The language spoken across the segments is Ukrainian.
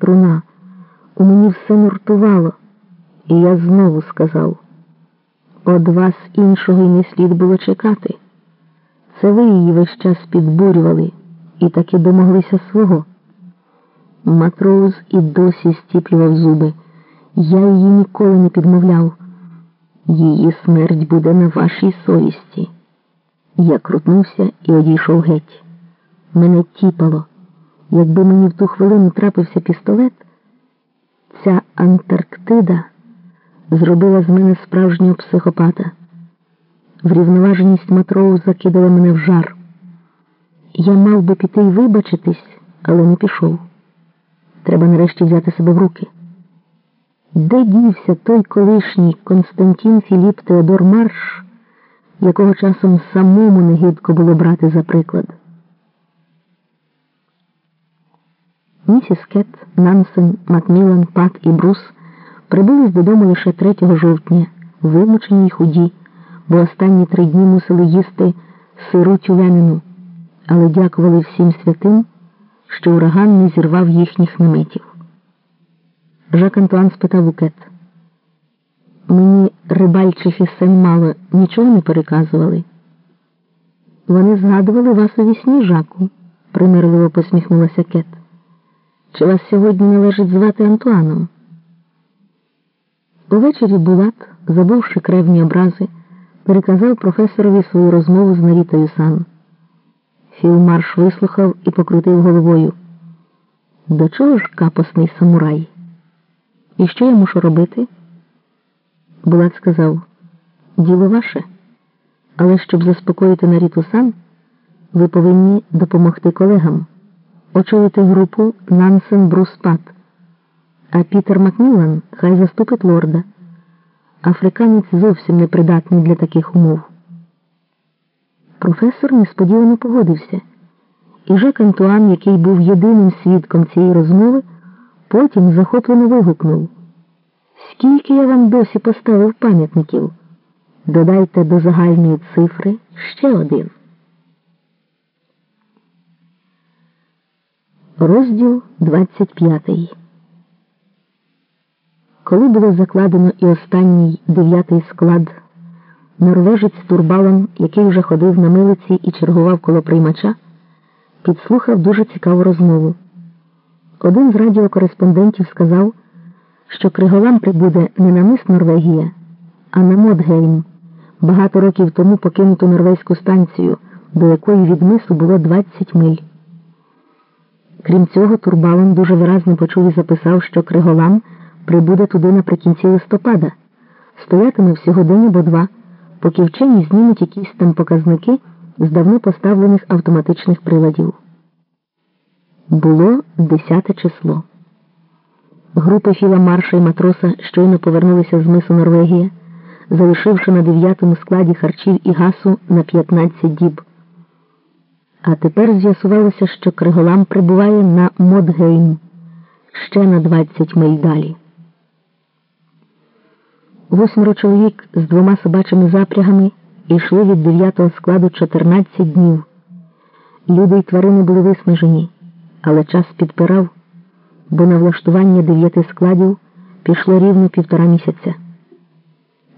струна. У мені все нуртувало, і я знову сказав од вас іншого й не слід було чекати. Це ви її весь час підбурювали і таки домоглися свого. Матроуз і досі стіплював зуби. Я її ніколи не підмовляв. Її смерть буде на вашій совісті. Я крутнувся і одійшов геть. Мене тіпало. Якби мені в ту хвилину трапився пістолет, ця Антарктида зробила з мене справжнього психопата. Врівноваженість Матроу закидала мене в жар. Я мав би піти й вибачитись, але не пішов. Треба нарешті взяти себе в руки. Де дівся той колишній Константин Філіп Теодор Марш, якого часом самому негідко було брати за приклад? Міс Кет, Нансен, Макмілан, Пат і Брус прибулись додому лише 3 жовтня, вимучені й худі, бо останні три дні мусили їсти сиру тюленину, але дякували всім святим, що ураган не зірвав їхніх наметів. Жак Антуан спитав у Кет. Мені рибальчих із сен мало нічого не переказували. Вони згадували вас у вісні, Жаку, примирливо посміхнулася Кет. Чи вас сьогодні належить звати Антуаном? Увечері Булат, забувши кревні образи, переказав професорові свою розмову з Нарітою Сан. Філмарш вислухав і покрутив головою. До чого ж капосний самурай? І що я мушу робити? Булат сказав діло ваше, але щоб заспокоїти Наріту Сан, ви повинні допомогти колегам, очолити групу Нансен, Брус, Пат. А Пітер Макмілан хай заступить лорда. Африканець зовсім непридатний для таких умов. Професор несподівано погодився, і Жак Антуан, який був єдиним свідком цієї розмови, потім захоплено вигукнув Скільки я вам досі поставив пам'ятників? Додайте до загальної цифри ще один. Розділ 25 коли було закладено і останній дев'ятий склад, норвежець Турбалан, який вже ходив на милиці і чергував коло приймача, підслухав дуже цікаву розмову. Один з радіокореспондентів сказав, що Криголам прибуде не на мис Норвегія, а на Модгейм, багато років тому покинуту норвезьку станцію, до якої від мису було 20 миль. Крім цього, Турбалан дуже виразно почув і записав, що Криголам прибуде туди наприкінці листопада, стоятиме всього день або два, поки вчені знімуть якісь там показники з давно поставлених автоматичних приладів. Було десяте число. Групи Філа Марша і матроса щойно повернулися з мису Норвегія, залишивши на дев'ятому складі харчів і гасу на 15 діб. А тепер з'ясувалося, що Криголам прибуває на Модгейм ще на 20 миль далі. Восьмеро чоловік з двома собачими запрягами йшли від дев'ятого складу 14 днів. Люди й тварини були виснажені, але час підпирав, бо на влаштування дев'яти складів пішло рівно півтора місяця.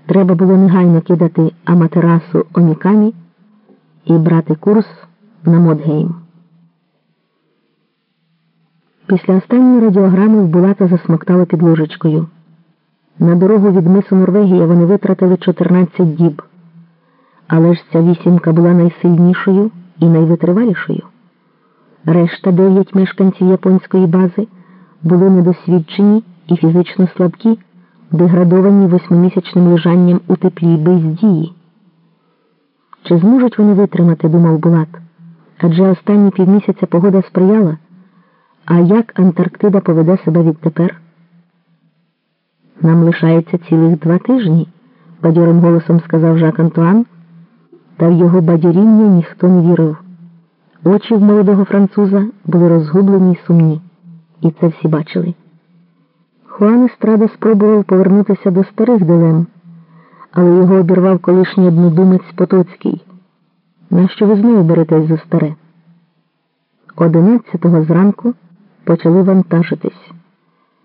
Треба було негайно кидати Аматерасу Омікамі і брати курс на Модгейм. Після останньої радіограми в Булата засмоктало під ложечкою. На дорогу від мису Норвегія вони витратили 14 діб. Але ж ця вісімка була найсильнішою і найвитривалішою. Решта дев'ять мешканців японської бази були недосвідчені і фізично слабкі, деградовані восьмимісячним лежанням у теплі без дії. Чи зможуть вони витримати, думав Булат, адже останні півмісяця погода сприяла. А як Антарктида поведе себе відтепер? Нам лишається цілих два тижні, бадьорим голосом сказав Жак Антуан, та в його бадьоріння ніхто не вірив. Очі в молодого француза були розгублені й сумні, і це всі бачили. Хуан Естрада спробував повернутися до старих дилем, але його обірвав колишній однодумець Потоцький. Нащо ви знову беретесь за старе? Одинадцятого зранку почали вантажитись.